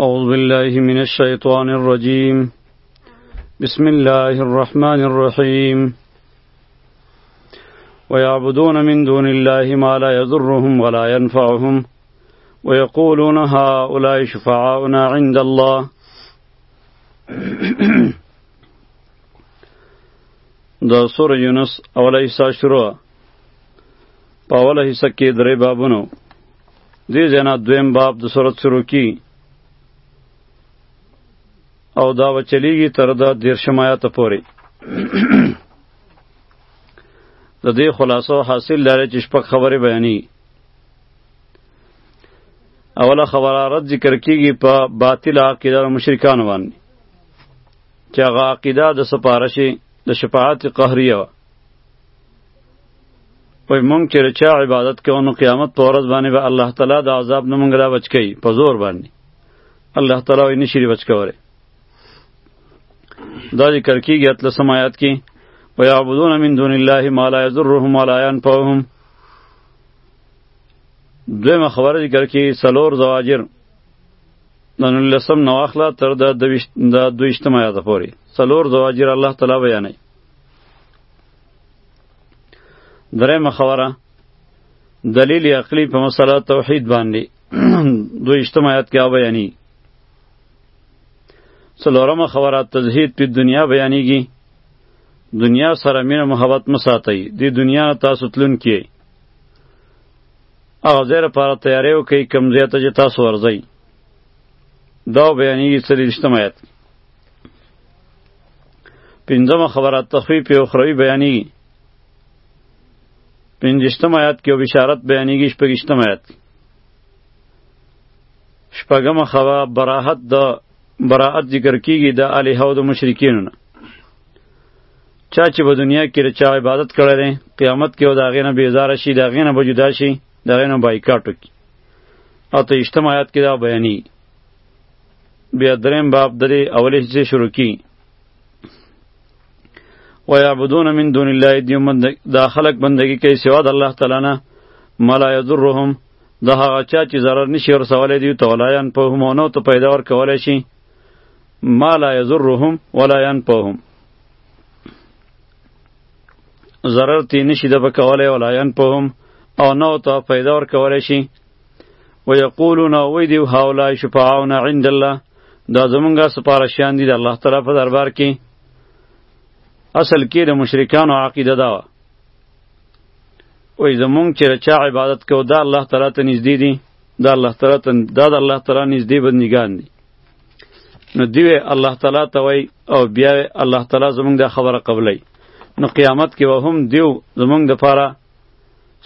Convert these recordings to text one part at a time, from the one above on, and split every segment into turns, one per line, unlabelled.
أعوذ بالله من الشيطان الرجيم بسم الله الرحمن الرحيم ويعبدون من دون الله ما لا يضرهم ولا ينفعهم ويقولون هؤلاء شفعاؤنا عند الله دا سورة يونس اوله حصہ شروع په اوله حصه کې درې بابونو دې جنا دویم باب د صورت شروع کی او دا وچلیږي تر دا دیرشم آیات پورې د دې خلاصو حاصل لري چې شپږ خبرې بیانې اوله خبره رد ذکر کیږي په باطل عقیده مشرکان باندې چې هغه عقیده د سپارشي د شفاعت قهریه وای مونږ چې رچا عبادت کوو نو قیامت په ورځ باندې به الله تعالی د عذاب نه مونږ را بچ کوي په زور باندې الله تعالی یې نشي بچ کولی دا ذکر کیږي اتلسم آیات کې ویعبدون من دون الله ما لا یضرهم ولا ینفعهم دویمه خبره ذکر کې سلور زواجر د نولسم نواخله تر د دویشتم آیاته پورې څلور زواجر الله تعالی بیانوي درېمه خبره دلیل عقلی په مسله توحید باندې دو اجتماعات کې بیانې څلورمه خبره تزهید په دنیا بیانېږي دنیا سره مینه محبت مساتئ د دنیا تاسو تلون کې او زیر پاره تیاری وکړئ کوم ځای ته چې تاسو ورځئ دا بیانېږي څلېرشتم آیت پنځمه خبره تخفیف او خروی بیانېږي پنځشتم آیات کې او بشارت بیانېږي شپږشتم آیات کې شپږمه خبره براحت د براحت ذکر کیږي د الهه او د مشرکینو نه چا چې په دنیا کې د چا عبادت کړی دی قیامت کې او د هغې نه بېزاره شي د هغې نه به جدا شي د هغې نه بایکاټ وکړي او ته اجتماع آیات کې دا بیانېږي بیا دریم باب درې اولې حصې شروع کی و یعبدون من دون الله دیو من دا خلق بندگی کوي سوا د الله تعالی نه ملا یضرهم د هغه چا چې ضرر نشي ورسولی دیو ته ولا ینفعهم او نو ته پیدا ورکولی شي ما لا یضرهم ولا ینفعهم ضرر تی نشي د بکولی ولا ینفعهم او نو ته پیدا ورکولی شي و یقولون او وی دی هاولای شفاعون عند الله دا زمونږه سپارشیان دي د الله تعالی په دربار کې اصل کې د مشرکانو عقیده دا وه وای زمونږ چې چا عبادت کو دا الله تعالی ته نږدې دي دا الله تعالی ته دا د الله تعالی نږدې بندګان دي نو دی الله تعالی ته وای او بیا الله تعالی زمونږ د خبره قبلای نو قیامت کې وهم دیو زمونږ د پاره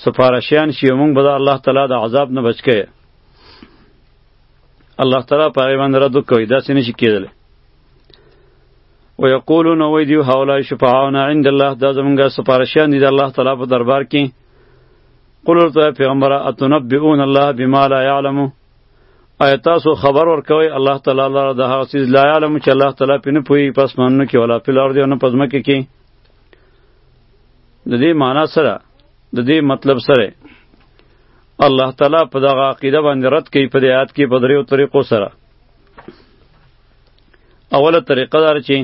سفارشیان شي موږ به الله تعالی د عذاب نه بچ کړي الله تعالی په هغه باندې رد کوي دا څنګه شي کېدل ويقولون وای دی حوالای شفاعون عند الله دا زمونږ سفارشیان دي د الله تعالی په دربار کې قل ورته پیغمبر اتنبئون الله بما لا يعلم آیا تاسو خبر ورکوي الله تعالی لپاره د هغه چیز لا يعلم چې الله تعالی پینې پوي پس مانو کې ولا په لار دی او نه پزمکه کې د دې معنا سره د دې مطلب سره الله تعالی په دغه عقیده باندې رد کوي په دې آیات کې په دریو طریقو سره اوله طریقه دار چې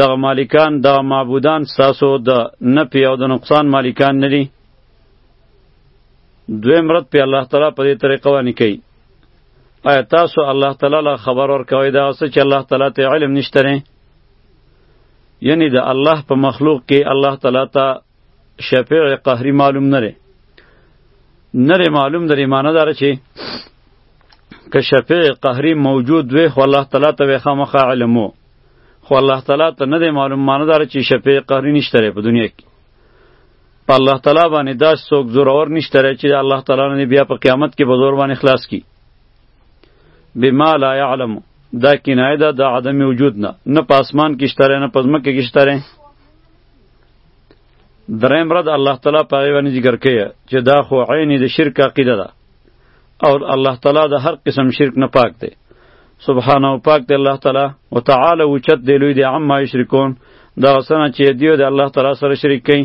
دغه مالکان دغه معبودان ستاسو د نفی او د نقصان مالکان نه دي دویم رد په الله تعالی په دې طریقه باندې کوي آیا تاسو الله تعالی له خبر ورکوي دا څه چې الله تعالی ته علم نشته یعنی د الله په مخلوق کې الله تعالی ته شفیع قهری معلوم نره نره معلوم در ایمانه داره چې که شفیع قهری موجود وي خو الله تعالی ته ویخه مخه علمو خو الله تعالی ته نه دی معلوم معنی داره چې شفیع قهری نشته په دنیا کې په الله تعالی باندې داس څوک زورور نشته چې الله تعالی نه بیا په قیامت کې به زور باندې خلاص کی بما لا يعلم دا کنایه ده د عدم وجود نه نه په اسمان کې شتره نه په ځمکه کې شتره دریم رد الله تعالی په هغې باندې ذکر کوي چې دا خو عین د شرک عقیده ده او الله تعالی د هر قسم شرک نه پاک دی سبحانه او پاک دی الله تعالی او تعالی اوچت دی لوی دی عما یشرکون دا غسنه چې دیو د الله تعالی سره شریک کوي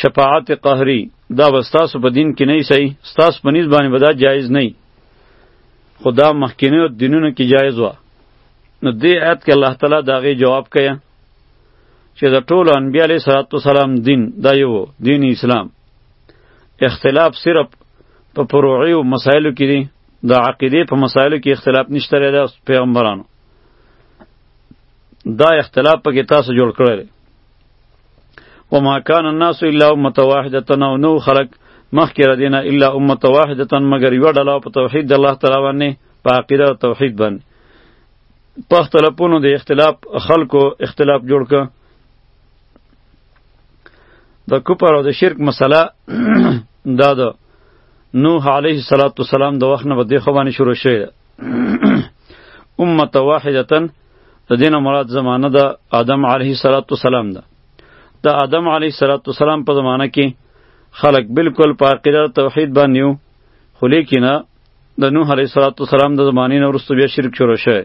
شفاعت قهری دا وستاسو په دین کې نه صحیح ستاسو په نسبت باندې بدا جایز نه خدا مخکینو دینونو کې جایز و نو دې آیت کې الله تعالی دا غي جواب کیا چې د ټولو انبیاء علیه صلوات والسلام دین دا یو دین اسلام اختلاف صرف په فروعي او مسایلو کې دی د عقیده په مسایلو کې اختلاف نشته لري د پیغمبرانو دا اختلاف پکې تاسو جوړ کړی وما كان الناس الا امه واحده او نو خلق مخکې ردینه الا امه واحده مگر یو ډله په توحید الله تعالی باندې په عقیده توحید باندې په اختلافونو د اختلاف خلکو اختلاف جوړ ک د کوپر او د شرک مسله دا ده نوح علیه السلام د وخت نه به د خو باندې شروع شوه امه واحده د دین مراد زمانه د آدم علیه السلام ده د آدم علیه السلام په زمانه کې خلق بالکل په عقیده توحید باندې وو خو لیکنه د نوح علیه السلام د زمانې نه وروسته بیا شرک شروع شوی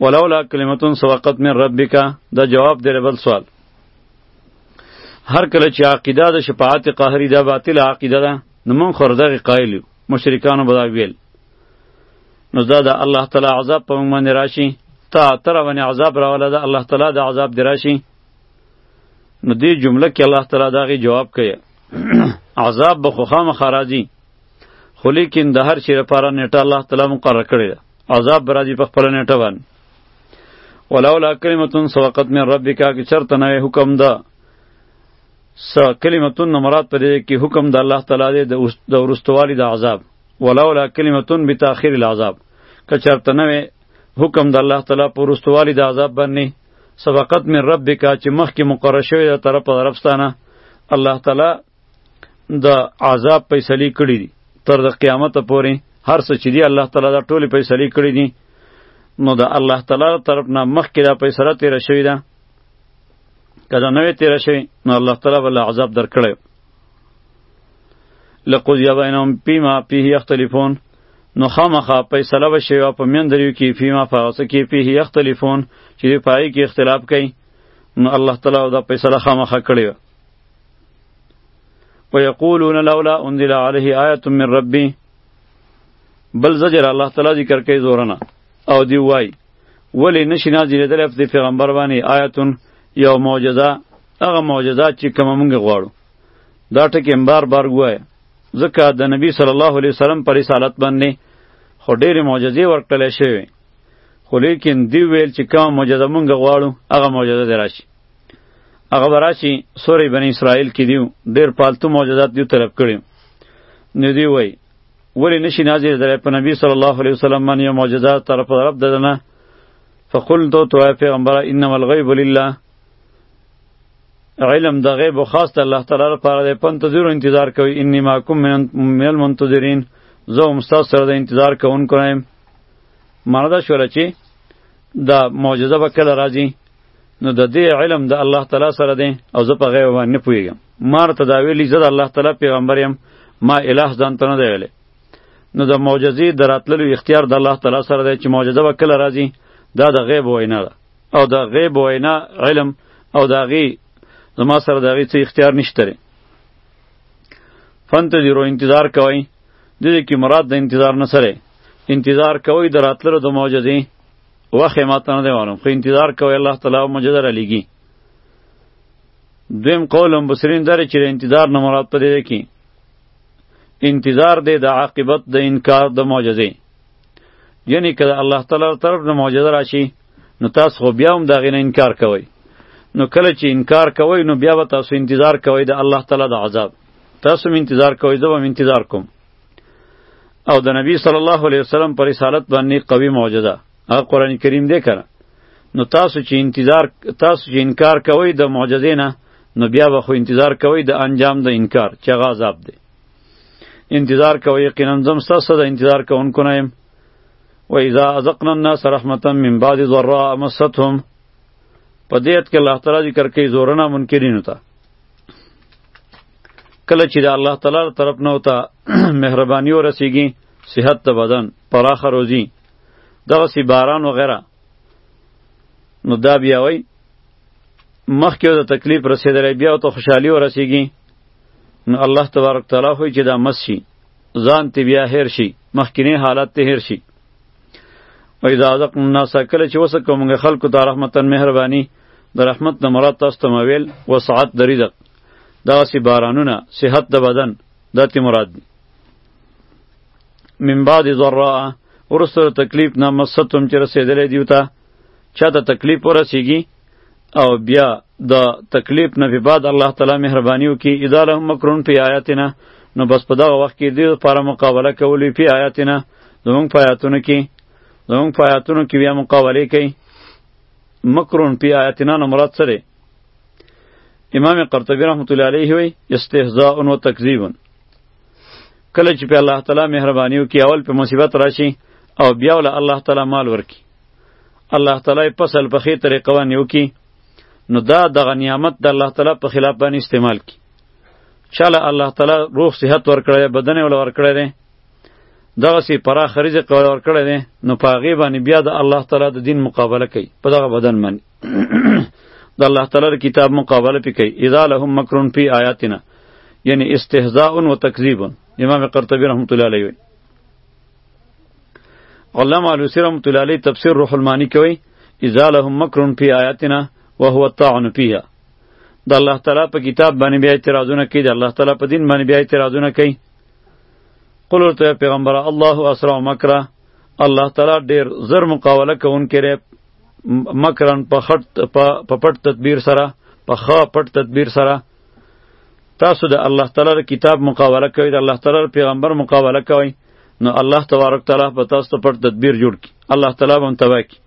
ولولا کلمتون سبقت من ربک دا جواب دی بل سوال هر کله چې عقیده د شفاعت قهری دا باطل عقیده ده نو مونږ خو دغه قایل یو مشرکانو به دا ویل نو دا د الله تعالی عذاب په موږ باندې راشي تا تر باندې عذاب راولا دا الله تعالی د عذاب دی راشي نو دې جمله کې الله تعالی دا غي جواب کوي عذاب به خو خامخ راځي خو لیکن د هر شي لپاره نیټه الله تعالی مقرر کړی ده عذاب به راځي په خپل نیټه باندې ولولا کلمتون سبقت من ربک که چرته نه حکم ده س کلمتون مراد پرې کې حکم د الله تعالی دی د ورستوالي د عذاب ولولا کلمتون بتاخير العذاب که چرته نه وي حکم د الله تعالی پر رستوالي د عذاب باندې سبقت من ربک چې مخکې مقرر شوی د طرف د ربستانه الله تعالی د عذاب فیصله کړی دي تر د قیامت پورې هر څه چې دی الله تعالی دا ټول فیصله کړی دي نو د الله تعالی طرف نه مخکې دا فیصله تیر شوی ده کله نوې تیر شوی نو الله تعالی ول عذاب درکړی لقضی بینهم پیما پیه یختلفون نو خامخا فیصله وشي او په میان دریو کې فیما فاغس کې پیه یختلفون چې دی پای کې اختلاف کوي نو الله تعالی دا فیصله خامخا کړی و یقولون لولا انزل علیه آیه من ربی بل زجر الله تعالی ذکر کوي زورنا او دی وای ولی نشی نازل دلفت پیغمبر باندې آیتون یو معجزه هغه معجزات چې کوم موږ غواړو دا ټکی بار بار وایي ځکه د نبی صلی الله علیه وسلم پر رسالت باندې خو ډېرې معجزې ورکړل شوې خو لیکن دی ویل چې کوم معجزه مونږ غواړو هغه معجزه دی راشي هغه به راشي سورې بنی اسرائیل کې دیو ډېر پالتو معجزات دیو طلب کړي نو دی وایي ولې نشي نازل درې په نبی صلی الله علیه وسلم باندې یو معجزه طرف رب ددنه فقلت تو پیغمبر انما الغیب لله علم د غیب او خاص د الله تعالی لپاره دی پنتظر انتظار کوي انی ماکم من المنتظرین زه هم ستاسو سره د انتظار کوونکو نه یم معنی دا شوله چې دا معجزه به کله راځي نو د دې علم د الله تعالی سره دی او زه په غیب باندې نه پوهېږم ما ورته دا ویلي زه د الله تعالی پیغمبر یم ما اله ځان ته نه دی ویلی نو د معجزې د راتللو اختیار د الله تعالی سره دی چې معجزه به کله راځي دا د غیب وینا ده او د غیب وینا علم او د هغې زما سره د هغې څه اختیار نشته دی فانتظرو انتظار کوئ د دې کې مراد د انتظار نه سره انتظار کوئ د راتللو د معجزې وخت یې ماته نه دی معلوم خو انتظار کوئ الله تعالی معجزه رالیږي دویم قول هم بصرین داره چې د انتظار نه مراد په دې کې انتظار دی د عاقبت د انکار د معجزې یعنی که الله تعالی طرف نه معجزه راشي نو تاسو خو بیا هم دا غینه انکار کوئ نو کله چې انکار کوئ نو بیا به تاسو انتظار کوئ د الله تعالی د عذاب تاسو هم انتظار کوئ زه به انتظار کوم او د نبی صلی الله علیه وسلم پر رسالت باندې قوي معجزه هغه قران کریم دی کنه نو تاسو چې انتظار تاسو چې انکار کوئ د معجزې نه نو بیا به خو انتظار کوئ د انجام د انکار چې هغه عذاب دی انتظار کوئ یقینا زم ستاسو د انتظار کوونکو نه یم و اذا ازقنا الناس رحمتا من بعد ضراء مستهم په دې ایت کې الله تعالی ذکر کوي زورنا منکرینو ته کله چې د الله تعالی طرف نه وتا مهرباني ورسیږي صحت ته بدن پراخه روزي دغه سی باران وغیرہ نو دا بیا وای مخکې د تکلیف رسیدلې بیا ته خوشحالي ورسیږي نو الله تبارک تعالی خو چې دا مس شي ځان ته بیا هیر شي مخکینه حالت ته هیر شي و اذا ذقنا الناس کله چې وسه کومګه خلکو ته رحمتن مهرباني د رحمت نه مراد تاسو ته مویل وسعت د رزق دا سی بارانونه صحت د بدن دته مراد دي من بعد ذرا ورسره تکلیف نه مستم چې رسیدلې دیوتا چا ته تکلیف ورسیږي او بیا د تکلیف نه به بعد الله تعالی مهرباني وکړي اذا لهم مکرون فی آیاتنا نو بس په دغه وخت کې دې لپاره مقابله کولی فی آیاتنا زمونږ په آیاتونو کې زمونږ په آیاتونو کې بیا مقابله کوي مکرون فی آیاتنا نه مراد څه دی امام قرطبی رحمت الله علیه وی استهزاء و تکذیب کله چې په الله تعالی مهرباني وکړي اول په مصیبت راشي او بیا ول الله تعالی مال ورکړي الله تعالی فصل په خې طریقه باندې وکي نو دا دغه نعمت د الله تعالی په خلاف باندې استعمال کی چاله الله تعالی روح صحت ورکړی بدن ول ورکړی دی دغه سی پراخ رزق ول ورکړی دی نو په هغې باندې بیا د الله تعالی د دین مقابله کوي په دغه بدن باندې د الله تعالی کتاب مقابله پی کوي اذا لهم مکرون فی آیاتنا یعنی استهزاء و تکذیب امام قرطبی رحمت الله علیه علامه علوسی رحمت الله علیه تفسیر روح المانی کوي اذا لهم مکر فی آیاتنا وهو الطعن فیها د الله تعالی په کتاب باندې بیا اعتراضونه کوي د الله تعالی په دین باندې بیا اعتراضونه کوي قل ورته پیغمبر الله اسرع مکرا الله تعالی ډیر زر مقاوله کوونکی دی مکرن په خټ په پټ تدبیر سره په خا پټ تدبیر سره تاسو د الله تعالی کتاب مقاوله کوئ د الله تعالی پیغمبر مقاوله کوئ نو الله تبارک تعالی به تاسو ته پټ تدبیر جوړ کی الله تعالی به هم تباه کی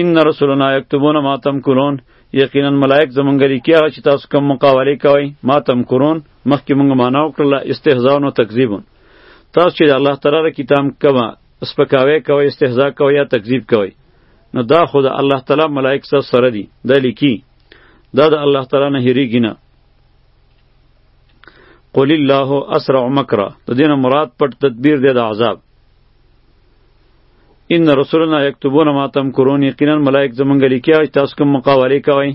ان رسولنا یكتبون ما تمکرون یقینا ملائک زمونږ لیکي هغه چې تاسو کوم مقاولې کوئ ما تمکرون مخکې مونږ معنا وکړله استهزاء او تکذیب تاسو چې د الله تعالی د کتاب کوه سپکاوی کوئ استهزاء کوئ یا تکذیب کوئ نو دا خو د الله تعالی ملائک سره دي دا لیکي دا د الله تعالی نه هیریږي نه قل الله اسرع مکرا د دین مراد پټ تدبیر دی د عذاب ان رسولنا یكتبون ما تمکرون یقینا ملائک زمونږ لیکیا چې تاسو کوم مقاوله کوي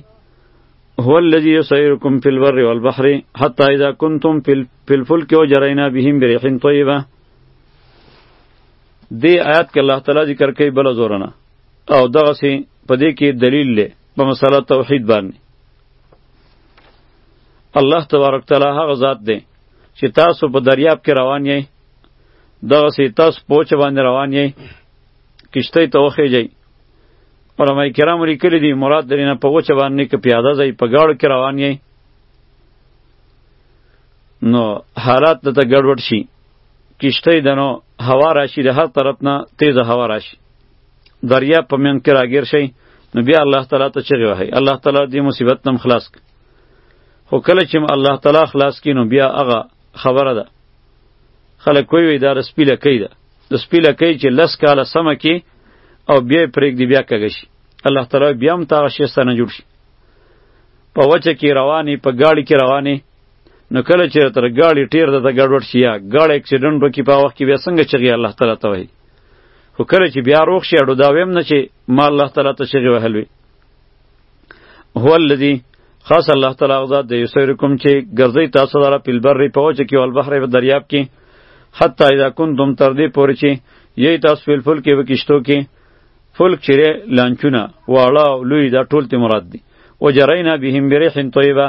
هو الذي يسيركم في البر والبحر حتى اذا كنتم في الفلك وجرينا بهم بريح طيبه دی آیات کې الله تعالی ذکر کوي بل زورنا او دغه سي په دې کې دلیل لې په مسله توحید باندې الله تبارک تعالی هغه ذات دی چې تاسو په دریاب کې روان یئ دغه سي تاسو پوچ باندې روان یئ کشته ته وخیږئ علماء کرام لیکلي دي مراد درینه په وچه باندې کې پیاده ځای په گاړو کې روان یئ نو حالات ته ګډوډ شي کشته دنو هوا راشي د هر طرف نه تیزه هوا راشي دریاب په منځ کې راګیر شئ نو بیا الله تعالی ته چغې وهئ الله تعالی دې مصیبت نه خلاص کړي خو کله چې الله تعالی خلاص کړي نو بیا هغه خبره ده خلک کوی وي دا د سپي لکۍ ده د سپي لکۍ چې لس کاله سمه کې او بیا یې پرېږدي بیا کږه شي الله تعالی بیا هم ته هغه شی سره نه جوړ شي په وچه کې روانې په ګاړي کې روانې نو کله چې تر ګاړي ټیر ده ته ګډوډ شي یا ګاړی اکسیډنټ وکړي په هغه وخت کې بیا څنګه چغي الله تعالی ته وایي خو کله چې بیا روغ شي اړو دا ویم نه چې ما الله تعالی ته چغې وهل وي هو الذي خاص الله تعالی غزا د یسرکم چې ګرځي تاسو دره په بر په وچ کې او البحر په دریاب کې حتی اذا کنتم تر دې پورې چې یی تاسو فل فل کې وکشتو کې فلک چیرې لانچونه واړه او لوی دا ټول ته مراد دي او جرینا بهم بریح طیبه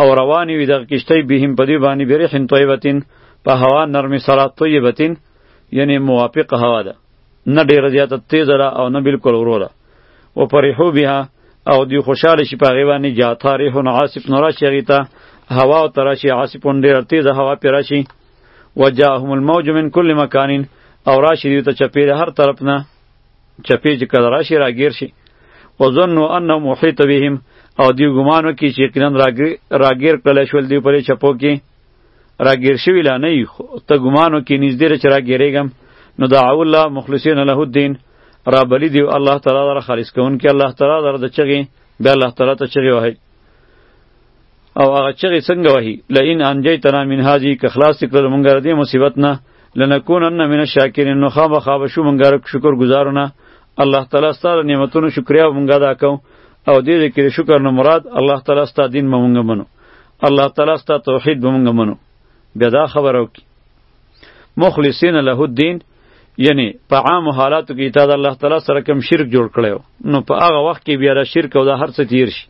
او رواني وي د کشتۍ بهم په دې باندې بریح طیبتین په هوا نرمي سره طیبتین یعنی موافق هوا ده نه ډیره زیاته تیزه ده او نه بالکل ورو ده و پریحو بها او دی خوشاله شي په هغې باندې جاتا ریحون عاصف نه راشي هغې ته هوا او ته راشي عاصفون ډېره تیزه هوا پرې راشي وجاهم الموج من کل مکانین او راشي دوی ته چپې د هر طرف نه چپې چې کله راشي راګیر شي وظنوا انه محیط بهم او دی ګمان وکړي چې یقینا راګیر کړلی شول دوی پرې چپو کې راګیر شوی لا نه خو ته ګمانو کې نږدې را چې راګیرېږم نو دعو الله مخلصین له الدین را بلی دی الله تعالی را خالص کون کې الله تعالی در د چغې بیا الله تعالی ته چغې وهي او هغه چغې څنګه وهي لئن انجیتنا من هذه که خلاص کړل مونږ را دې مصیبت نه لنکونن من الشاکرین نو خامخا به شو مونږ شکر گزارونه الله تعالی ستاسو نعمتونو شکریا مونږ ادا کوو او دې کې شکر نه مراد الله تعالی ستاسو دین مونږ منو الله تعالی ستا توحید به مونږ منو بیا دا خبره وکړي مخلصین له الدین یعنی په عام حالاتو کې تا د الله تعالی سره کوم شرک جوړ کړو نو په هغه وخت کې بیا را شرک او دا هر څه تیر شي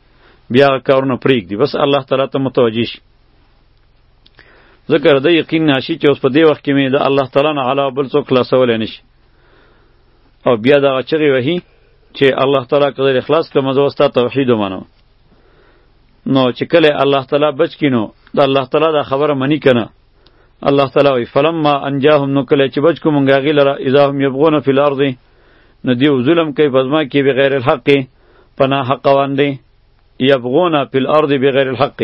بیا کارونه پریک دی بس الله تعالی ته متوجی شي ذکر د یقین ناشي چې اوس په دې وخت کې مې د الله تعالی نه علاوه بل څوک خلاصول نه شي او بیا دا چغې وهي چې الله تعالی کله اخلاص کړم زه وستا توحید ومنم نو چې کله الله تعالی بچ کینو د الله تعالی دا خبره منی کنه الله تعالی وی فلما انجاهم نو کله چې بچ کوم غاغی لره اذا هم یبغون فی الارض نو دی ظلم کوي پزما کې بغیر الحق پنا حق باندې یبغون فی الارض بغیر الحق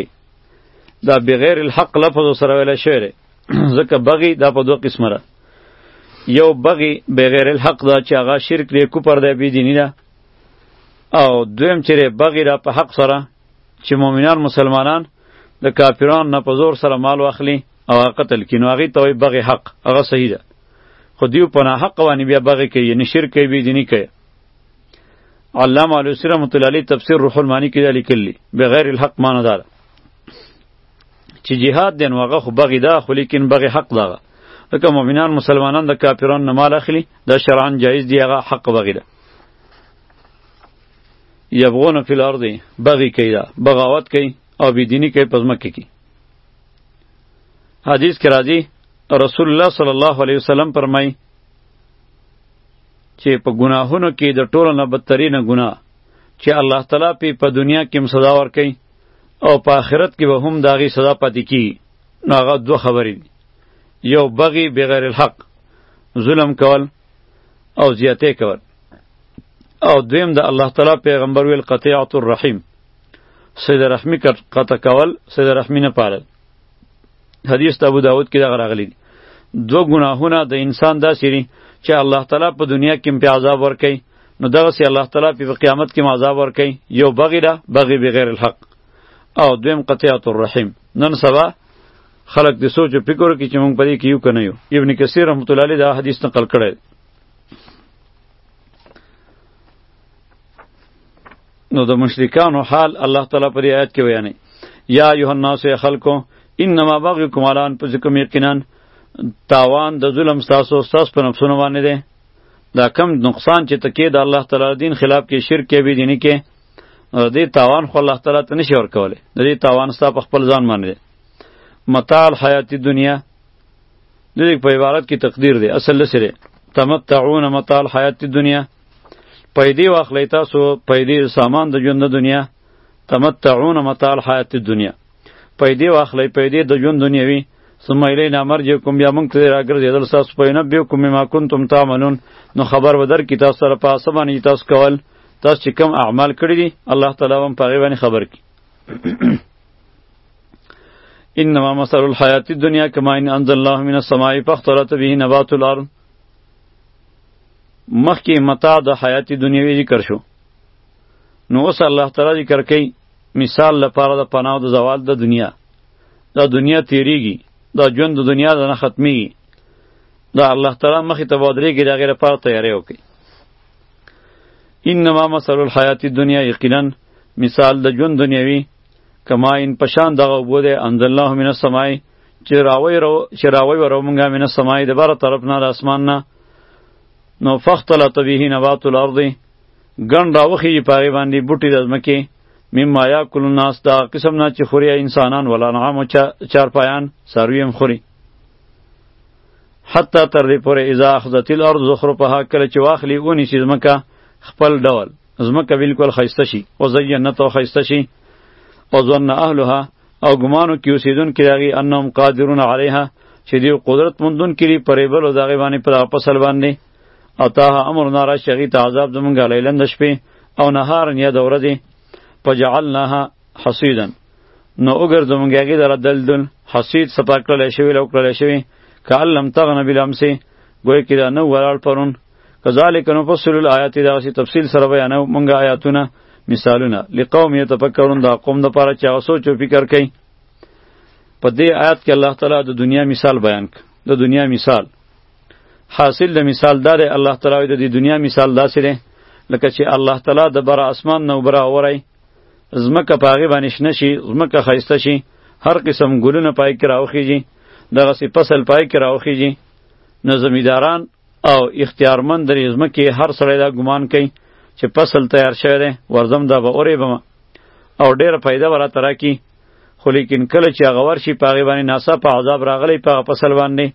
دا بغیر الحق لفظ سره ویل شعر ځکه بغي دا په دوه قسمه را یو بغي بغیر الحق دا چې هغه شرک دی کوپر دی بی دینی ده او دویم چیرې بغی را په حق سره چې مؤمنان مسلمانان د کافرانو نه په زور سره مال واخلي او قتل کړي نو هغې ته وایي بغی حق هغه صحیح ده خو دیو په ناحق باندې بیا بغی کوي یعنې شرک کوي بېدیني کوي علامه علوسي رحمت الله علیه تفسیر روح المانی کې دا لیکلي بغیر الحق معنی دا ده چې جهاد دی نو هغه خو بغی ده خو لیکن بغی حق ده ځکه مؤمنان مسلمانان د کافرانو نه مال اخلي دا شرعا جایز دی هغه حق بغی ده یبغون فی الارض بغی کوي دا بغاوت کوي او بيدینی کوي پزمکه کی حدیث کې راځي رسول الله صلی الله علیه وسلم فرمایي چې په ګناهونو کې د ټولو نه بدترینه ګناه چې الله تعالی پی په دنیا کې هم سزا ورکوي او په آخرت کې به هم د هغې سزا پاتې کیږي نو هغه دوه خبرې دي یو بغي بغیر الحق ظلم کول او زیاته کول او دویم د الله تعالی پیغمبر ویل قطیعت الرحیم سید رحمی قطع کول سید رحمی نه پالل حدیث د ابو داود کې دا راغلی دی دو ګناهونه د انسان داسې دي چې الله تعالی په دنیا کې په عذاب ورکړي نو دغه سي الله تعالی په قیامت کې عذاب ورکړي یو بغیره بغي بغیر الحق او دویم قطیعت الرحیم نن سبا خلق دې سوچ او فکر وکړي چې موږ پدې کې یو کنه یو ابن کثیر رحمت الله علیه دا حدیث نقل کړی نو د مشرکانو حال الله تعالی پر آیات کې بیانې یا ایه الناس یا خلکو انما بغیکم علی انفسکم یقینا تاوان د ظلم تاسو تاسو په نفسونو باندې دی دا کم نقصان چې تکې د الله تعالی دین خلاف کې شرک کې بي دیني کې دې تاوان خو الله تعالی ته نشي ورکولې دې تاوان ستا په خپل ځان باندې متاع الحیات دنیا د دې په عبارت کې تقدیر دی اصل لسره تمتعون متاع الحیات دنیا پیدې واخلئ تاسو پیدې سامان د ژوند د دنیا تمتعون متاع الحیات دنیا پیدې واخلئ پیدې د ژوند دنیوي ثم الینا مرجعکم بیا موږ ته راګرځېدل ستاسو په نبیکم بما کنتم تعملون نو خبر به درکړي تاسو سره په څه باندې تاسو کول تاسو چې کوم اعمال کړي دي الله تعالی هم په هغې باندې خبر کړي انما مثل الحیات الدنیا کما ان انزل الله من السماء فاختلط به نبات الارض مخکې متاع د حیات دنیوي ذکر شو نو اوس الله تعالی ذکر کوي مثال لپاره د پناه د زوال د دنیا دا دنیا تیریږي دا ژوند د دنیا د نه ختمیږي دا الله تعالی مخې ته ودرېږي د هغې لپاره تیاری وکړي انما مثل الحیات الدنیا یقینا مثال د ژوند دنیوي کما ان پشان دغه اوبو دی انزل الله من السماء چې راوی رو چې راوی ورو مونږه من السماء د بره طرف نه د اسمان نه نو فختلط به نبات الارض ګن راوخی پاغي باندې بوټي د ځمکې مما یاکل الناس دا قسم نه چې خوري انسانان ولا نعام چار پایان ساروی هم خوري حتی تر دې پورې اذا اخذت الارض زخرفها کله چې واخلي اونی چې ځمکه خپل ډول ځمکه بالکل خیسته شي او زینت او خیسته شي او ظن اهلها او ګمانو کې اوسیدونکي د هغې انهم قادرون علیها چې دوی قدرت موندون کړي په ریبلو د هغې باندې په دغه فصل باندې اتاها امرنا راشي هغې ته عذاب زمونږ لیلا د شپې او نهارا یا د ورځې فجعلناها حصیدا نو وګرځو مونږ هغې دله دلدل حصید صفا کړلی شوی لو کړلی شوی که لم تغنه بالامسې ګویا کې دا نه ولاړ پرون کذالک نفصل الایات دا سی تفصیل سره بیان مونږ آیاتونه مثالونه لقوم یتفکرون دا قوم د پاره چې هغه سوچ او فکر کوي په دې آیات کې الله تعالی د دنیا مثال بیان ک د دنیا مثال حاصل د مثال دا دی الله تعالی د دې دنیا مثال داسې دی لکه چې الله تعالی د بر اسمان نو بر اوري زمکه پاغي باندې شنه شي زمکه خایسته شي هر قسم ګلونه پای کې راوخیږي دغه سی فصل پای کې راوخیږي نو زمیداران او اختیارمند درې ځمکې هر سړی دا ګمان کوي چې فصل تیار شوی دی ورځم دا به ورېبم او ډېره پیدا به راته راکړي خو لیکن کله چې هغه ورشي په هغې باندې ناڅاپه عذاب راغلی په هغه فصل باندې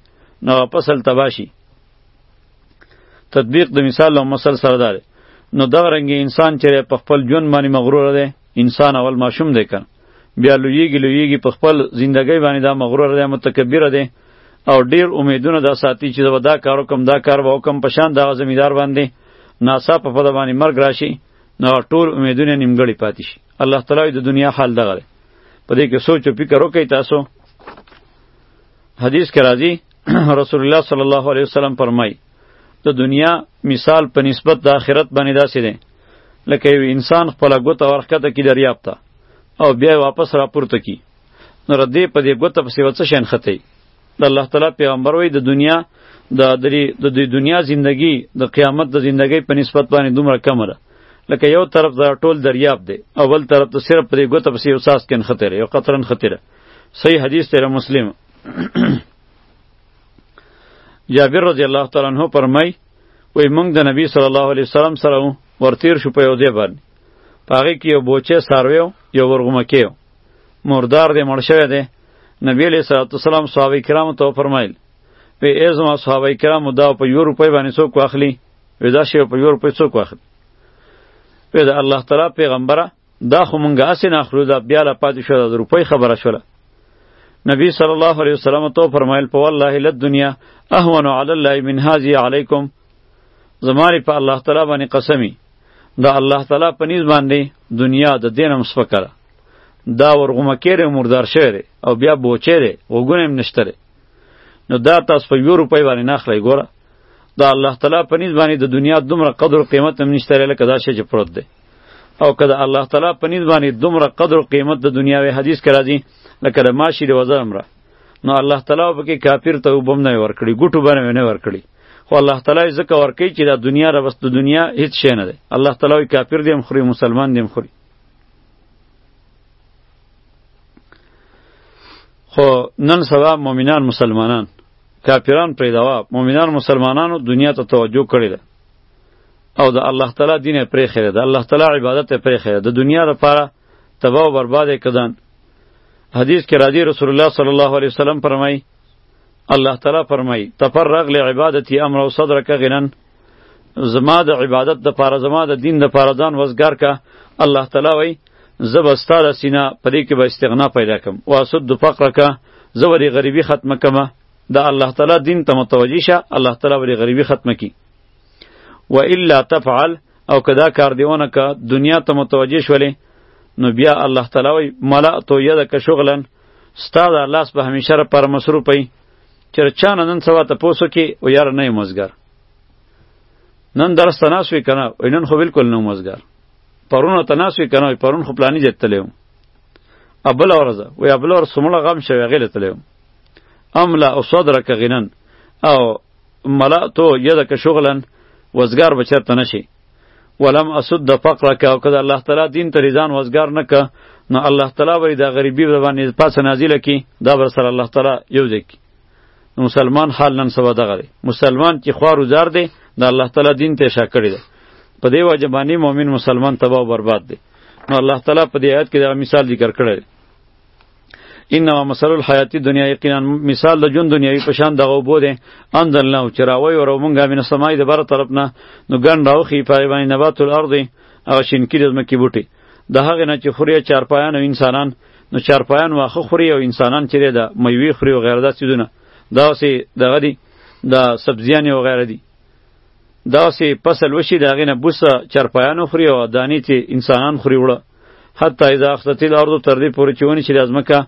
نو هغه فصل تباه شي تطبیق د مثال له مثل سره ده نو دغه رنګ انسان چې په خپل ژوند باندې مغرور دی انسان اول ماشوم دی کنه بیا لویږي لویږي په خپل زندګۍ باندې دا مغرور دی متکبر دی او ډیر امیدونه دا ساتي چې دا کار وکم دا کار به وکم په شان دغه زمیندار باندې ناڅاپه په د باندې مرګ راشي نو ټول امیدونه نیمګړي پاتې شي الله تعالی د دنیا حال دغه دی په دې کې سوچ او فکر وکړئ تاسو حدیث کې راځي رسول الله صلی الله علیه وسلم فرمای د دنیا مثال په نسبت د آخرت باندې داسې دی لکه یو انسان خپل ګوته ورخته کی دریاب ته او بیا واپس راپورته کی نو ردی په دې ګوته پسې وڅ شین ختی د الله تعالی پیغمبر وای د دنیا د دری د دې دنیا زندگی د قیامت د زندگی په نسبت باندې دومره کم ده لکه یو طرف دا ټول دریاب دی اول طرف ته صرف پرې ګوته پسې یو ساس کن خطر یو قطرن خطر صحیح حدیث تیر مسلم جابر رضی الله تعالی عنہ فرمای وای موږ د نبی صلی الله علیه وسلم سره ورتیر شو په یو دی باندې پاغه کې یو بوچه ساروی یو ورغمه کې مردار دی مړ شوی دی نبی علیہ الصلوۃ والسلام صحابه کرام ته فرمایل وی ای زما صحابه کرام دا په یو روپۍ باندې څوک واخلي وی دا شی په یو روپۍ څوک واخلي وی دا الله تعالی پیغمبره دا خو مونږ هسې نه اخلو دا بیا لا پاتې شو د روپۍ خبره شوله نبی صلی الله علیه وسلم تو فرمایل په والله لد دنیا اهون علی الله من هذه علیکم زماری په الله تعالی باندې قسمی دا الله تعالی په نیز باندې دنیا د دین هم سپکره دا ورغومه کېره مردار شوی او بیا بوچې دی وګونه هم نشته نو دا تاسو په یو روپۍ باندې نه اخلئ ګوره دا الله تعالی په نسبت باندې د دنیا دومره قدر او قیمت هم نشته لکه دا شی چې پروت دی او که د الله تعالی په نيز باندې دومره قدر او قیمت د دنیا وی حدیث کرا دي لکه د ماشی د وزر امره نو الله تعالی په کې کافر ته وبم نه ورکړي ګټو باندې نه ورکړي خو الله تعالی ځکه ورکړي چې دا دنیا را بس د دنیا هیڅ شی نه دی الله تعالی کافر دی مخري مسلمان دی مخري خو نن سبا مؤمنان مسلمانان کافران پرې دوا مؤمنان مسلمانانو دنیا ته توجه کړی ده او د الله تعالی دین پرې خره د الله تعالی عبادت پرې خره د دنیا لپاره تباہ او برباد کدان حدیث کې راځي رسول الله صلی الله علیه وسلم فرمایي الله تعالی فرمایي تفرغ لعبادتي امر او صدرک غنن زما د عبادت د پاره زما د دین د پاره ځان وزګار کا الله تعالی وای زب استاد سینا پدې کې به استغنا پیدا کم واسد فقر کا زوري غریبی ختم کما د الله تعالی دین ته متوجی شه الله تعالی ورې غریبی ختم کی و الا تفعل او کدا کار دیونه که دنیا ته متوجه شولې نو بیا الله تعالی وی ملأ تو یدک شغلا ستا دا لاس به همیشه را پر مصروف وي چر چانه نن سوا ته پوسو کې او یار نه مزګر نن درس تناس وی کنه او نن خو بالکل نه مزګر پرون تناس وی کنه پرون خو پلانی جتلم ابل اورزه وی ابل اور سمړه غم شوی غل تلم املا او صدرک غنن او ملأت یدک شغلا وزګار بچرته نشي ولم اسد فقرک او کده الله تعالی دین ته ریزان وزګار نه ک نو الله تعالی وری دا غریبی به باندې پاسه نازله کی دا بر سره الله تعالی یو ځک نو مسلمان حال نن سبا دغه دی مسلمان چې خوار وزار دی د الله تعالی دین ته شا کړی دی په دی وجه باندې مؤمن مسلمان تباہ و برباد دی نو الله تعالی په دې آیت کې دا مثال ذکر کړی دی انما مثل الحیات دنیا یقینا مثال د ژوند دنیوي په شان دغه وبو دی انزلنا چې راوی ورو مونږه من سمای د بر طرف نه نو ګن راوخی په باندې نبات الارض هغه شینکی د مکی بوټي د هغه نه چې خوریا چارپایان او انسانان نو چارپایان واخه خوري او انسانان چې ده میوي خوري او غیره داسې دونه دا سه دغه دي دا سبزیان او غیره دي دا سه فصل وشي دغه نه بوسه چارپایان خوري او دانی چې انسانان خوري وړه حتی اذا اخذت الارض تر دې پورې چې ونی شي د ازمکه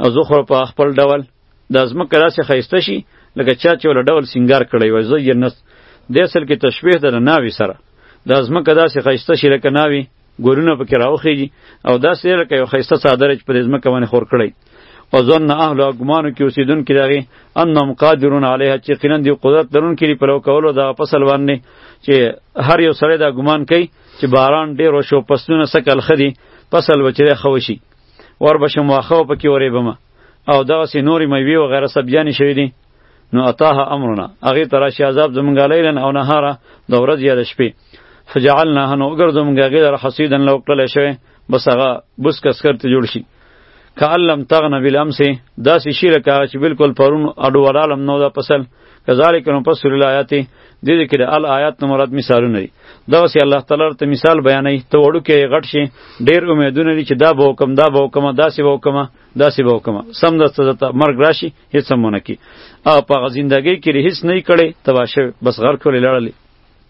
او زخر په خپل ډول د ازمکه داسې خیسته شي لکه چا چې ول ډول سنگار کړی وای زه یې نس د اصل کې تشبیه ده ناوی سره د ازمکه داسې خیسته شي لکه ناوی ګورونه پکې راوخیږي او داسې لکه یو خیسته څادر چې په دې ازمکه باندې خور کړی او ظن اهل اګمانو کې اوسیدونکي دغه انهم قادرون علیها چې قینن دی قدرت درون کې په لو کولو د فصل باندې چې هر یو سړی دا ګمان کوي چې باران ډیر وشو پسونه سکل خدي فصل وچره خوشي ور بشم واخو پکې ورې بمه او دغه سي نوري میوي او غیره سبزیانی شوی دي نو اتاه امرنا هغه تر شي عذاب زمونږ لیلن او نهاره د ورځې یا د شپې فجعلناها نو ګرځوم هغه لره حسیدن لو کړل شوی بس هغه بس کسکر ته جوړ شي که علم تغنه بالامس داسې شي لکه هغه چې بالکل پرون اډو ورالم نو دا پسل کذالک نو پس سورې آیات دې دې کې د ال آیات نو مراد مثالونه دي دا وسی الله تعالی ته مثال بیانې ته وړو کې غټ شي ډېر امیدونه دي چې دا به حکم دا به حکم داسې به حکم داسې به حکم سم دسته دته مرګ راشي هیڅ مونږ کې او په غزیندګۍ کې هیڅ نه کړي تباشه بس غر کولې لړلې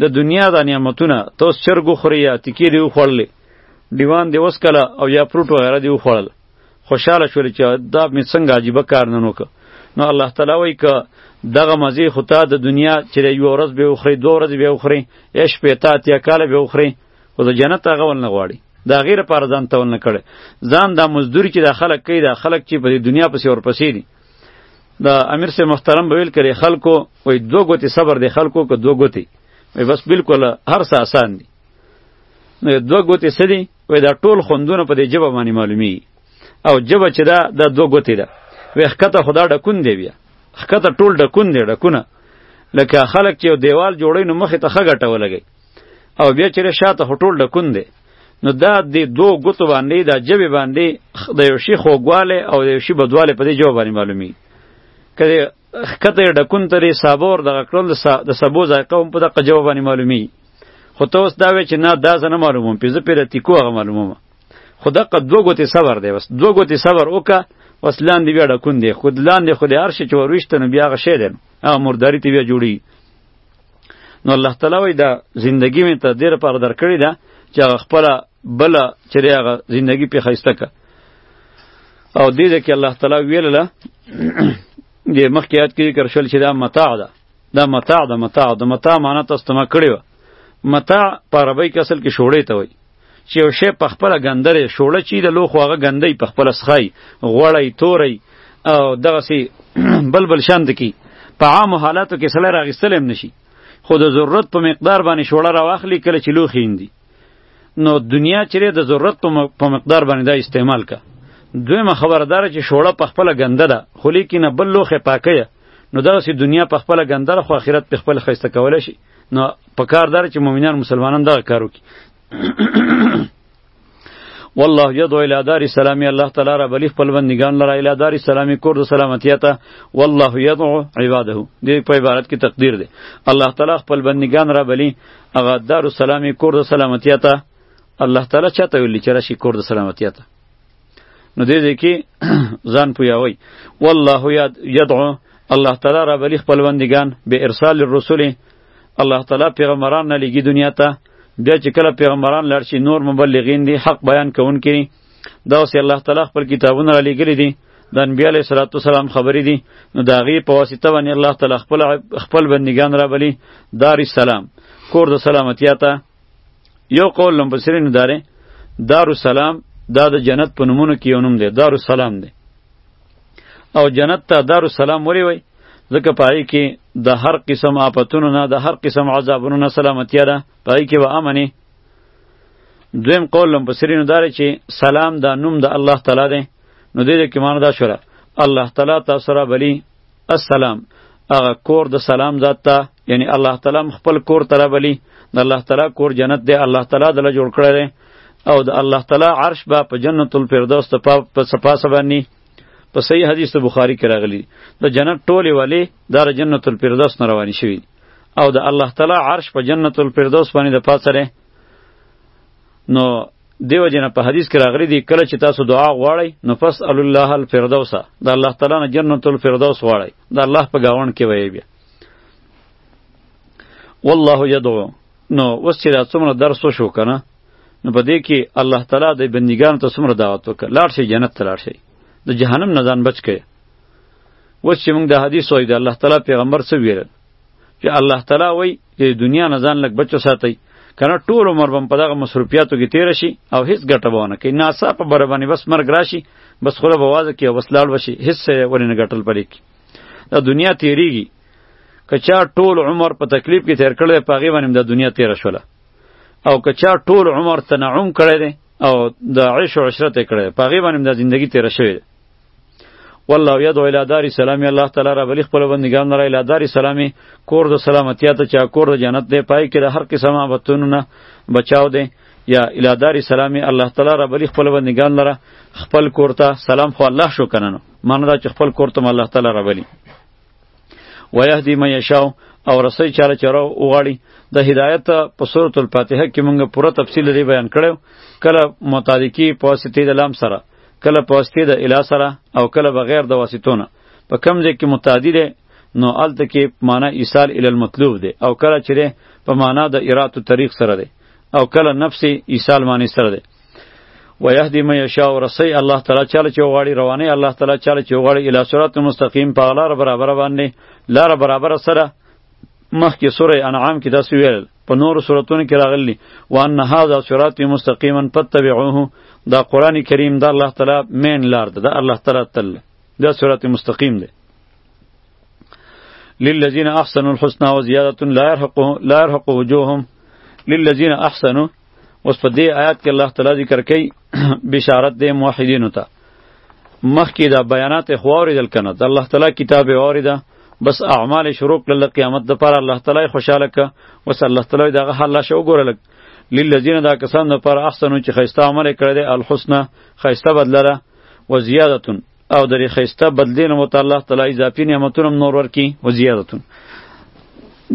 د دنیا د نعمتونه ته اوس چرګ وخورې یا تیکې دې وخوړلې دیوان دې وسکله او یا فروټ وغیره دې وخوړل خوشحاله شول چې دا مې څنګه عجیبه کار نن وکړ نو الله تعالی وایي که دغه مزې خو تا د دنیا چې یوه ورځ به وخورې دوه ورځې به وخورې یا شپې تا اتیا کاله به وخورې خو د جنت هغه ول نه غواړي دا غیر پر ځان تول نه کړي ځان دا مزدور چې دا خلک کوي دا خلک چې په دنیا پسې ورپسې دي دا امیر سے محترم بویل کرے خلکو وای دو ګوتی صبر دی خلکو کو دو ګوتی وای بس بالکل هر څه آسان دی نو دو ګوتی سدی وای دا ټول خوندونه په دې جبه باندې معلومی او جبه چې دا د دو ګوتی ده وای خکته خدا ډکون دی بیا خکته ټول ډکون دی ډکونه لکه خلک چې دیوال جوړی نو مخې ته خګټه ولګی او بیا چې شاته هټول ډکون دی نو دا د دوه ګوتو باندې دا جبې باندې د یو شي خوګواله او د یو شي بدواله په دې جواب باندې معلومی کله خکته ډکون ترې صابور دغه کړل د سبو ذایقه هم په دغه جواب باندې معلومی خو ته اوس دا وی چې نه دا زنه معلومم پیزه پیره تیکو هغه معلومم خو دغه دوه ګوتې صبر دی بس دوه ګوتې صبر وکړه بس لاندې بیا ډکون دی خو لاندې خو د هر شي چې ورویشته نو بیا هغه شی دی هغه مرداري ته بیا جوړي نو الله تعالی وای دا زندگی مې ته دیر پر درکړی ده چې هغه خپل بل چې هغه زندگی په خیسته ک او دې ځکه الله تعالی ویل له دې مخکې یاد کې کړ شول چې دا متاع ده دا متاع ده متاع ده متاع معنی تاسو ته ما کړی و متاع په عربی کې اصل کې شوړې ته وای چې یو شی په خپل ګندره شوړه چی د لوخو هغه ګندې په خپل سخای غوړی توري او دغه سي بلبل شاند کی په عام حالاتو کې سره راغستل هم نشي خو د ضرورت په مقدار باندې شوړه راواخلي کله چې لوخي اندي نو دنیا چیرې د ضرورت په مقدار باندې دا استعمال کا دویمه خبردار چې شوړه په خپل ګنده ده خو لیکنه بل لوخه پاکه نو دغه سي دنیا په خپل ګندره خو اخرت په خپل خسته کول شي نو په کار دار چې مؤمنان مسلمانان دغه کار وکړي والله یدعو الی دار السلام الله تعالی را بلی خپل بندگان لره الی دار السلام کور د سلامتی ته والله یدعو عباده دې په عبارت کې تقدیر دی الله تعالی خپل بندگان را بلی هغه دار السلام کور د سلامتی ته الله تعالی چاته ویلی چې راشي کور د سلامتی ته نو دې دې کې ځان پویاوي والله یاد یدعو الله تعالی را بلی خپل بندگان به ارسال الرسل الله تعالی پیغمبران نه لګي دنیا ته بیا چې کله پیغمبران لړ شي نور مبلغین دي حق بیان کوونکي دا اوس الله تعالی خپل کتابونه را لګري دي د انبیاء علیه صلوات و سلام خبرې دي نو د هغې په واسطه باندې الله تعالی خپل خپل بندګان را بلی دار السلام کور د سلامتیا ته یو قول لمبسرین داره دار السلام دا د جنت په نمونه کې یو نوم دی دار السلام دی او جنت ته دار السلام وری وای ځکه پای کې د هر قسم آفتونو نه د هر قسم عذابونو نه سلامتی ده پای کې به امنه دویم قول لم بصرینو داره چې سلام دا نوم د الله تعالی دی نو دې کې معنی دا شوره الله تعالی تاسو را بلی السلام هغه کور د سلام ذات ته یعنی الله تعالی خپل کور ته راولي د الله تعالی کور جنت دی الله تعالی دله جوړ کړی دی او د الله تعالی عرش به په جنت الفردوس ته په سپاسه باندې په صحیح حدیث ته بخاری کې راغلی د جنت ټولې والې د جنت الفردوس نه روانې شوي او د الله تعالی عرش په جنت الفردوس باندې د پاسه دی نو دیو جن په حدیث کې راغلی دی کله چې تاسو دعا غواړئ نو فسأل الله الفردوس د الله تعالی نه جنت الفردوس غواړئ د الله په گاون کې وایي بیا والله یدعو نو اوس چې دا څومره درس وشو کنه نو په دې کې الله تعالی د بندګانو ته څومره دعوت وکړ لاړ شي جنت ته لاړ شي د جهنم نه ځان بچ کړي اوس چې موږ د حدیث وایو د الله تعالی پیغمبر څه ویل چې الله تعالی وایي چې دنیا نه ځان لږ بچ وساتئ کنه ټول عمر بم په دغه مصروفیاتو کې تیر شي او هیڅ ګټه بونه کوي ناسا په بر باندې بس مرګ راشي بس خوله بوازه کې او بس لاړ وشي هیڅ څه ولې نه ګټل پرې کی دا دنیا تیریږي که چا ټول عمر په تکلیف کې تیر کړی په هغې باندې د دنیا تیره شوله او که چا ټول عمر تنعم کړی دی او د عیش و عشرت یې کړی دی په هغې باندې د زندگی تیره شوې ده والله یدعو الی دار سلام الله تعالی را بلی خپل بندگان را الی دار سلام کور د سلامتیا ته چا کور د جنت دی پای کې د هر قسم آفتونو نه بچاو دی یا الی دار سلام الله تعالی را بلی خپل بندگان را خپل کور ته سلام خو الله شو کننو معنی دا چې خپل کور ته الله تعالی راولي ويهدي من يشاء او رسي چاله چر او غاړي د هدایت په سورۃ الفاتحه کې مونږ پوره تفصیل لري بیان کړو کله متعلقي په واسطه د لام سره کله په واسطه د اله سره او کله بغیر د واسطونه په کم ځای کې متعدی ده نو الته کې معنا ایصال ال المطلوب ده او کله چې په معنا د ارات طریق سره ده او کله نفس ایصال معنی سره ده ويهدي من يشاء ورسي الله تعالی چاله چې غواړي رواني الله تعالی چاله چې غواړي الی صراط مستقیم په لار برابر باندې لار برابر سره مخکې سوره انعام کې داسې ویل په نورو سورتونو کې راغلي وان هذا صراط مستقیما فتبعوه دا قران کریم دا الله تعالی مین لار ده دا الله تعالی تل دا صراط مستقیم ده للذین احسنوا الحسنى وزیاده لا يرهقهم لا يرهق وجوههم للذین احسنوا اوس په دې آیات کې الله تعالی ذکر کوي بشارت د موحدینو ته مخکې دا بیانات خو اوریدل کنه د الله تعالی کتاب اوریده بس اعمال شروع کړل قیامت د پر الله تعالی خوشاله ک وس الله تعالی دغه حل شه وګورل للذین دا کسان د پر احسنو چې خیسته عمل کړی دی الحسنه خیسته بدلره و زیادتون او درې خیسته بدلین مو ته الله تعالی اضافي نعمتونه هم نور ورکي و زیادتون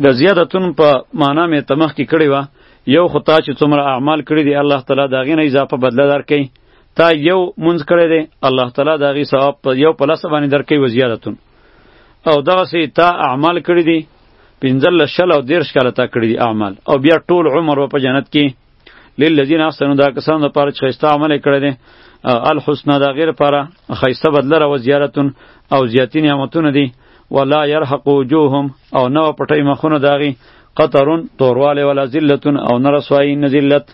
د زیادتون په معنا مې تمخ کې کړی و یو خو تا چې څومره اعمال کړی دی الله تعالی د هغې نه اضافه بدله درکوي تا یو مونځ کړی دی الله تعالی د هغې ثواب په یو په لسه باندې درکوي و زیادتون او دغسې تا اعمال کړی دی پنځلس شل او دېرش کاله تا کړي دي اعمال او بیا ټول عمر به په جنت کې للذین احسنوا دا کسان د پاره چې خیسته عمل کړی دی الحسنه دا غیر پاره خیسته بدله را و زیارتون او زیاتی نعمتونه دی ولا يرحق وجوههم او نو پټی مخونه داغي قطرون تورواله ولا ذلتون او نرسوایی نذلت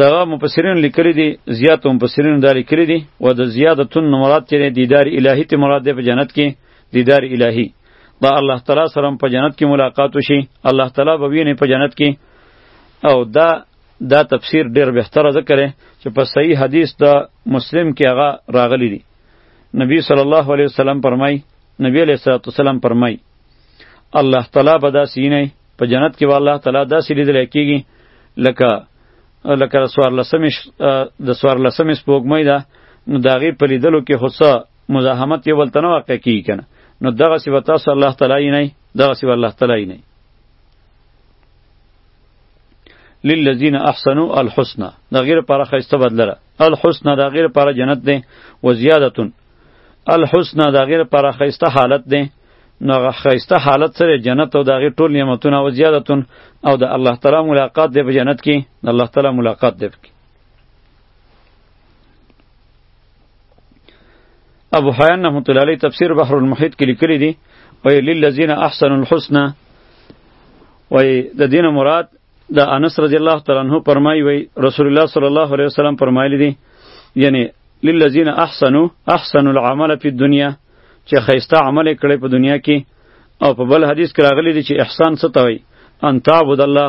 دغه مفسرین لیکلی دي زیات مفسرین دا لیکلی دي و د زیادتون مراد چې دیدار الهی ته مراد دی په جنت کې دیدار الهی دا الله تعالی سره په جنت کې ملاقات وشي الله تعالی به ویني په جنت کې او دا دا تفسیر ډیر بهتره ذکر چې په صحیح حدیث دا مسلم کې هغه راغلی دی نبی صلی الله علیه وسلم فرمای نبی علیہ الصلوۃ والسلام فرمای الله تعالی به دا سینه په جنت کې به الله تعالی دا سینه لیدل کېږي لکه لکه سوار لسمې د سوار لسمې سپوږمۍ ده نو د هغې په لیدلو کې خو څه مزاحمت یې ولته نه واقع کیږي کنه نو دغه سی به تاسو الله تعالی نه دغه سی الله تعالی نه للذین احسنوا الحسنى دا غیر پر خسته بدلره الحسنى دا غیر پر جنت ده و زیادتون الحسنى دا غیر پر خسته حالت ده نو هغه خسته حالت سره جنت او دغه ټول نعمتونه او زیادتون او د الله تعالی ملاقات دی په جنت کې د الله تعالی ملاقات دی پکې ابو حیان رحمت الله علیه تفسیر بحر المحیط کې لیکلی دی وای للذین احسنوا الحسنى وای د دین مراد د انس رضی الله تعالی عنہ فرمایي وای رسول الله صلی الله علیه وسلم فرمایلی دی یعنی للذین احسنوا احسنوا العمل فی الدنیا چې خیسته عمل کړي په دنیا کې او په بل حدیث کې راغلی دی چې احسان څه ته وایي ان تعبد الله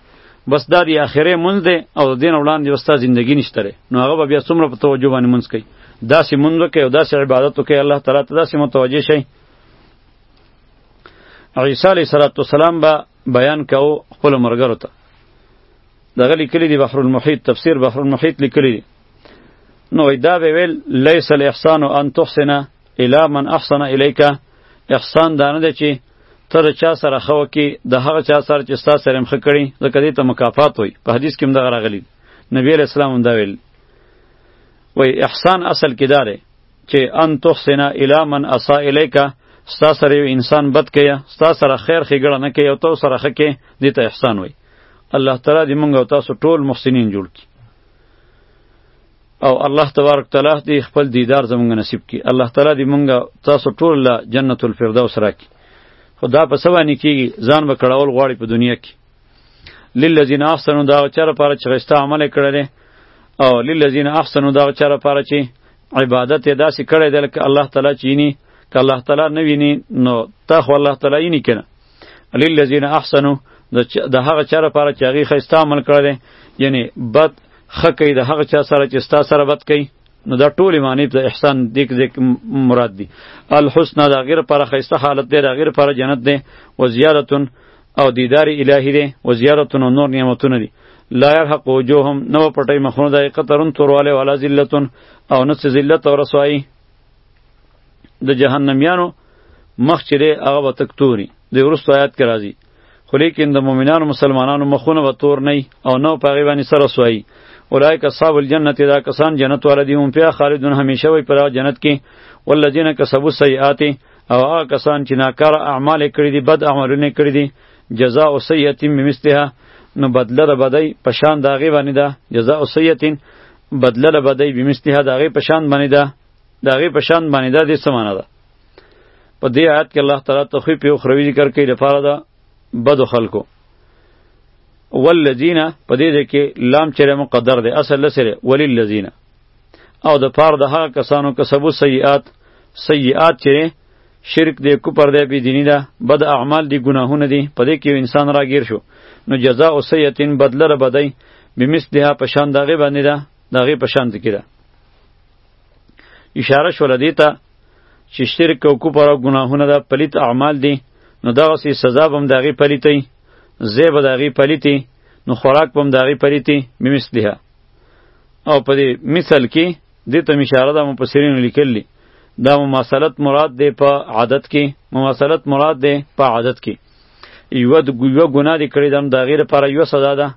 بس دا دی اخره مونږ دی او دین وړاندې وستا زندگی نشته نو هغه به بیا څومره په توجه باندې مونږ کوي داسې مونږ کوي او داسې عبادت کوي الله تعالی ته داسې متوجه شي عیسی علیه السلام به بیان کاو خپل مرګرو ته دغه لیکلی دی بحر المحیط تفسیر بحر المحیط لیکلی دی نو دا به ویل لیس الاحسان ان تحسن الا من احسن الیک احسان دا نه دی چې ته د چا سره ښه وکړي د هغه چا سره چې ستا سره هم ښه کړي ځکه دې ته مکافات وایي په حدیث کې هم دغه راغلي نبی علیه السلام هم دا ویل وایي احسان اصل کې دا دی چې ان تحسن الی من اساء الیک ستا سره یو انسان بد کیا ستا سره خیر ښېګړه نه کوي او تو سره ښه کې دې ته احسان وایي الله تعالی دې موږ او تاسو ټول محسنین جوړ کړي او الله تبارک تعالی دې خپل دیدار زمونږ نصیب کړي الله تعالی دې مونږ تاسو ټول له جنت الفردوس راکړي خو دا په څه باندې کېږي ځان به کړول غواړي په دنیا کې للذین احسنوا دا چا لپاره چې ښایسته عمل یې کړی دی او للذین احسنوا دا چا لپاره چې عبادت یې داسې کړی دی لکه الله تعالی چې ویني که الله تعالی نه ویني نو تا خو الله تعالی ویني که نه للذین احسنوا د هغه چا لپاره چې هغې ښایسته عمل کړی دی یعنی بد ښه کوي د هغه چا سره چې ستا سره بد کوي نو دا ټول معنی د احسان دیک دیک مراد دی الحسنا دا غیر پر خیسته حالت دی دا غیر پر جنت دی و زیادتون او دیدار الهی دی و زیادتون نور نعمتونه دی لا يرحق وجوههم نو پټي مخونه د قطرن تورواله ولا ذلتون او نس ذلت او رسوایی د جهنميانو مخ چې دی هغه به تک توري د وروستو آیات کې راځي خو لیکن د مؤمنانو مسلمانانو مخونه به تور نه او نه په هغې باندې سره سوایي اولئک اصحاب الجنه دا کسان جنت والا دي هم پیا خالدون همیشه وي پر جنت کې والذین کسبوا السیئات او هغه کسان چې ناکاره اعمال کړی دي بد اعمالونه کړی دي جزاء سیئه بمثلها نو بدله د بدی په شان د هغې باندې ده جزاء سیئه بدله له بدی بمثلها د هغې په شان باندې ده د هغې په شان باندې ده دې څه معنا ده په دې آیت کې الله تعالی تخویف یې اخروي ذکر کوي لپاره ده بدو خلکو والذین په دې ځای کې لام چیرې مقدر دی اصل لسره وللذین او د پاره د هغه کسانو کسبو سیئات سیئات چیرې شرک دی کفر دی بی دینی ده بد اعمال دی ګناهونه دی په دې کې یو انسان راګیر شو نو جزاء سیئتین بدله را بدای بمثلها په شان دغه باندې ده دغه په شان ذکر ده اشاره شول دی ته چې شرک او کفر او ګناهونه ده پلیت اعمال دی نو دغه سی سزا بم دغه پلیتی زیب دغه پلیتی نو خوراک بم دغه پلیتی بمثلها او په دې مثال کې دې ته اشاره ده مفسرینو لیکلي دا مماثلت مراد دی په عادت کې مماثلت مراد دی په عادت کې یو د یو ګناه دی کړی دم دا غیر لپاره یو سزا ده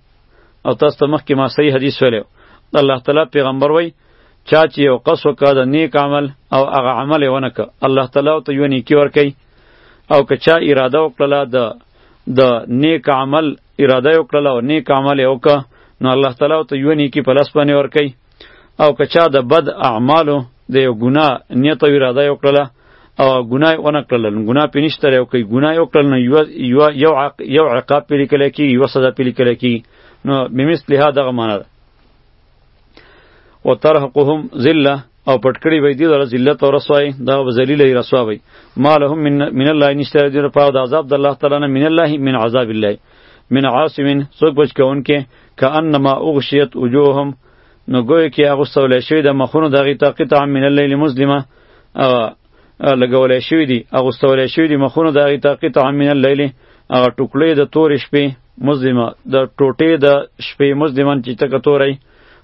او تاسو ته مخکې ما صحیح حدیث ویلو د الله تعالی پیغمبر وای چا چې یو قص وکړه د نیک عمل او هغه عمل یې ونه کړ الله تعالی ته یو نیکی ورکوي او که چا اراده وکړله د د نیک عمل اراده وکړله او نیک عمل یې وکړه نو الله تعالی ته یو نیکی په لاس باندې ورکوي او که چا د بد اعمالو د یو ګناه نیت او اراده یې وکړله او ګناه یې ونه کړله نو ګناه پرې نشته دی او که ګناه یې وکړله نو یو عقاب پرې لیکلی کېږي یوه سزا پرې لیکلی کېږي نو بمثلها دغه معنا ده وترهقهم ذله او پټ کړی وای دی دره ذلت او رسوای دا ذلیل رسوا وای مالهم من من الله نشته دی په عذاب د الله تعالی نه من الله من عذاب الله من عاصمین څوک بچ کوونکې که انما اغشیت وجوههم نو گویا کې هغه سولې شوی د مخونو دغه ته قطع من الليل مسلمه لګولې شوی دی هغه سولې شوی دی مخونو دغه ته قطع من الليل هغه ټوکلې د تور شپې مسلمه د ټوټې د شپې مسلمان چې تک تورې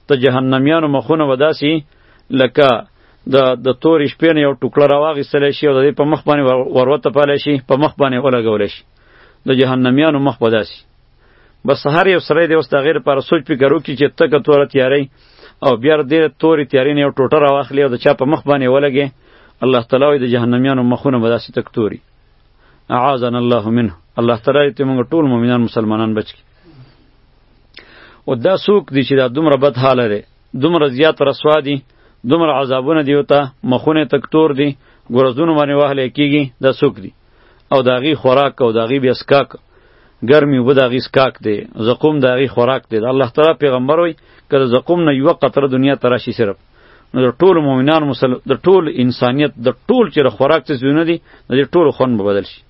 ته جهنميانو مخونه وداسي لکه د د تور شپې نه یو ټوکړه راواغستل شي او د دې په مخ باندې وروته پاله شي په مخ باندې ولګول شي د جهنميانو مخ به داسي بس هر یو سره دی اوس د غیر پر سوچ فکر وکړي چې تک توره تیاری او بیا دې تورې تیاری نه یو ټوټه راواخلي او د چا په مخ باندې ولګي الله تعالی وي د جهنميانو مخونه به داسې تک توري اعاذنا الله منه الله تعالی ته موږ ټول مؤمنان مسلمانان بچ کی او دا سوک دي چې دا دومره بد حال لري دومره زیات رسوا دي دومره عذابونه دی وته مخونه تک تور دي ګورزونه باندې وهلې کیږي دا سوک دي او د هغې خوراک او د هغې بیا څکاک ګرمې اوبه د هغې څکاک دی زقوم د هغې خوراک دی د الله تعالی پیغمبر وایي که د زقوم نه یوه قطره دنیا ته راشي صرف نو د ټولو مؤمنانو مسلم د ټول انسانیت د ټول چې د خوراک څه ځونه دي د دې ټولو خوند به بدل شي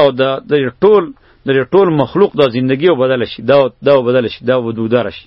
او د د ټول د ټول مخلوق د زندگی او بدل شي دا دا بدل شي دا ودودار شي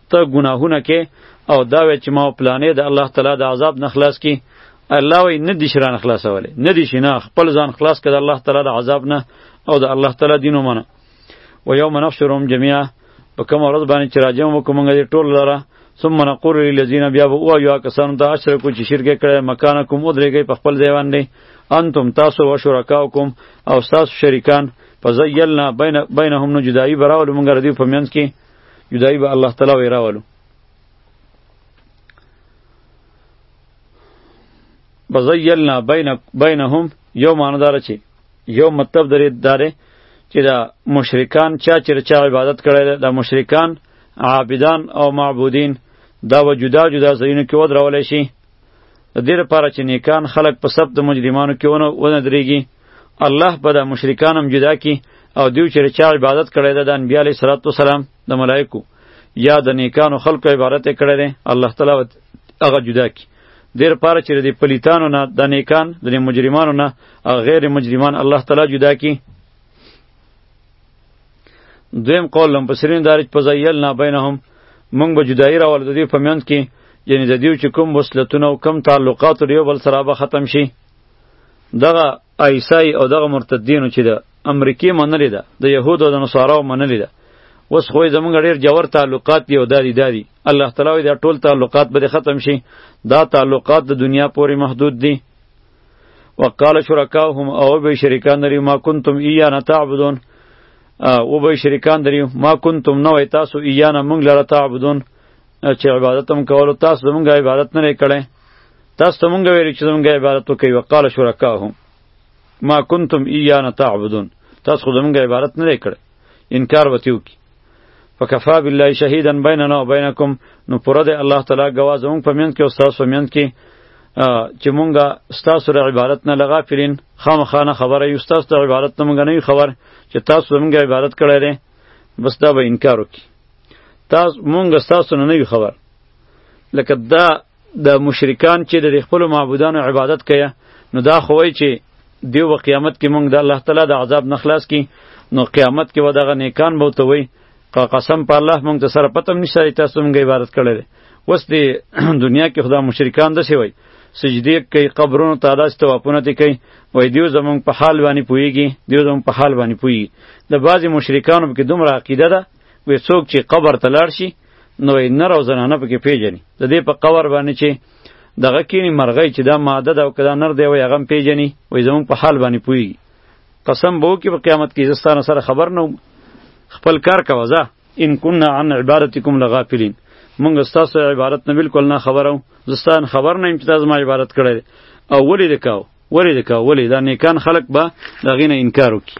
ته ګناهونه کې او دا وې چې ما پلانې د الله تعالی د عذاب نه خلاص کی الله وی نه دي شران خلاصولې نه دي شنه خپل ځان خلاص کړه الله تعالی د عذاب نه او د الله تعالی دین ومنه و یوم نحشرهم جميعا په کوم ورځ باندې چې راځم وکم موږ دې ټول لره ثم نقول للذین بیا به او یا کسانو ته اشرکو چې شرک کړي مکانکم ودرېږي په خپل ځای باندې انتم تاسو و شرکاکم او تاسو شریکان فزیلنا بین بینهم نو جدایی براول مونږ ردی په منځ کې جدائی به الله تعالی وی راولو بزیلنا بین بینهم یو معنی داره چی یو مطلب داره داره چې دا مشرکان چا چې چا عبادت کړی دا مشرکان عابدان او معبودین دا و جدا جدا ځایونو کې ودرول شي د دې لپاره چې نیکان خلق په سب د مجرمانو کې ونه ونه درېږي الله به د مشرکان هم جدا کی او دیو چې چا عبادت کړی ده د انبیاء علیه صلوات و سلام د ملائکو یا د نیکانو خلقو عبادت کړی دی الله تعالی هغه جدا کی دیر پاره چې د پلیتانو نه د نیکان د مجرمانو نه غیر مجرمان الله تعالی جدا کی دویم قول لم پسرین دارج په زیل نه بینهم مونږ به جدایی راول د دې په میند کې یعنی د دیو چې کوم وصلتونه او کم تعلقات لري بل سره به ختم شي دغه ایسای او دغه مرتدینو چې د امریکای منلې ده د یهودو د نصاراو منلې ده اوس خو زمونږ ډیر جوور تعلقات دی او دادی دادی الله تعالی دا ټول تعلقات به ختم شي دا تعلقات د دنیا پورې محدود دي وقال شرکاهم او به شریکان لري ما کنتم ایانا تعبدون او به شریکان لري ما کنتم نو تاسو ایانا مونږ لره تعبدون چې عبادت هم کولو تاسو زمونږ عبادت نه کړي تاسو ته مونږ ویل چې زمونږ عبادت وکړي وقال شرکاهم ما کنتم ایانا تعبدون تاسو خو زمونږ عبادت نه کړي انکار وتیو کی فکفا بالله شهیدا بیننا و بینکم نو پوره دی الله تعالی ګواه زمونږ په منځ کې او ستاسو په منځ کې چې مونږه ستاسو ر عبارت نه لغا پرین خامخا نه خبره یو ستاسو د عبارت نه مونږ نه یو خبر چې تاسو زمونږ عبارت کړی دی بس دا به انکار وکړي تاسو مونږ ستاسو نه نه یو خبر لکه دا د مشرکان چې د خپل معبودانو عبادت کوي نو دا خو وایي چې دیو به قیامت کې مونږ د الله تعالی د عذاب نه خلاص کی نو قیامت کې به دغه نیکان به ته وایي قسم په الله مونږ ته سره پتم نشته تاسو مونږ عبادت کړی وس دی دنیا کې خدا مشرکان د سی وایي سجدی کوي قبرونو ته داسې توافونه دی کوي وای دیو زمونږ په حال باندې پوهیږي دیو زمونږ په حال باندې پوهیږي د بعضې مشرکانو کې دومره عقیده ده وی څوک چې قبر ته لاړ شي نو نر او زنانه پکې پیژني د دې په قبر باندې چې دغه کینی مرغی چې دا ماده ده او که دا نر دی وای هغه هم پیژني وایي زمونږ په حال باندې پوهېږي قسم به وکړي په قیامت کې زه ستانه سره خبر نه وم خپل کار کوه ځه ان کنا عن عبارتکم لغافلین مونږ ستاسو عبارت نه بالکل نه خبرو زستان خبر نه یم چې تاسو ما عبارت کړی او ولې د کاو ولې د کاو ولې دا نیکان خلق به دغې نه انکار وکړي